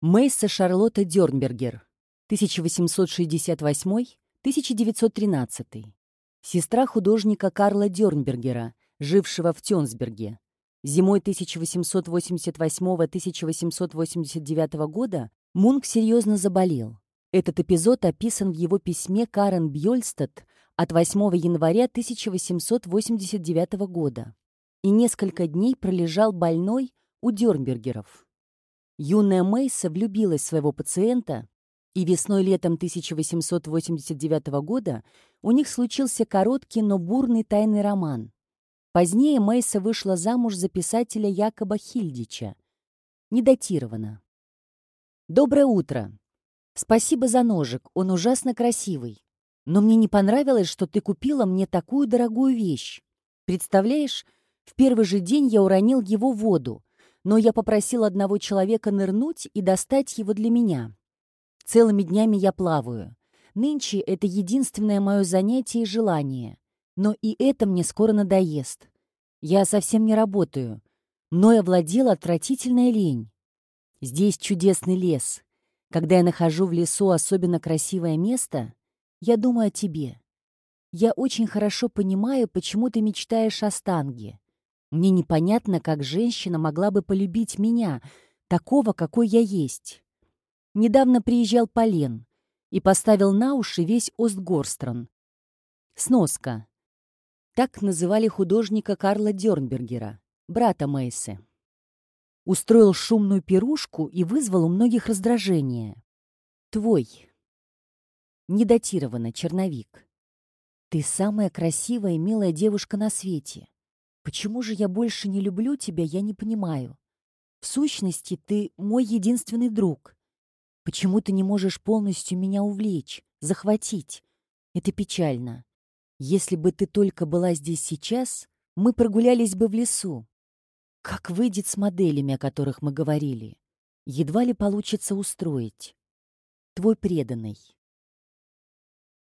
Мейса Шарлотта Дёрнбергер, 1868-1913. Сестра художника Карла Дёрнбергера, жившего в Тёнсберге. Зимой 1888-1889 года Мунк серьезно заболел. Этот эпизод описан в его письме Карен Бьольстад от 8 января 1889 года и несколько дней пролежал больной у Дёрнбергеров. Юная Мейса влюбилась в своего пациента, и весной-летом 1889 года у них случился короткий, но бурный тайный роман. Позднее Мейса вышла замуж за писателя Якоба Хильдича. Не датировано. «Доброе утро. Спасибо за ножик, он ужасно красивый. Но мне не понравилось, что ты купила мне такую дорогую вещь. Представляешь, в первый же день я уронил его в воду, но я попросил одного человека нырнуть и достать его для меня. Целыми днями я плаваю. Нынче это единственное мое занятие и желание. Но и это мне скоро надоест. Я совсем не работаю. Мной овладела отвратительная лень. Здесь чудесный лес. Когда я нахожу в лесу особенно красивое место, я думаю о тебе. Я очень хорошо понимаю, почему ты мечтаешь о Станге. Мне непонятно, как женщина могла бы полюбить меня, такого, какой я есть. Недавно приезжал Полен и поставил на уши весь Остгорстрон. Сноска. Так называли художника Карла Дёрнбергера, брата Мейсы устроил шумную пирушку и вызвал у многих раздражение. Твой. Недатировано, черновик. Ты самая красивая и милая девушка на свете. Почему же я больше не люблю тебя, я не понимаю. В сущности, ты мой единственный друг. Почему ты не можешь полностью меня увлечь, захватить? Это печально. Если бы ты только была здесь сейчас, мы прогулялись бы в лесу. Как выйдет с моделями, о которых мы говорили? Едва ли получится устроить. Твой преданный.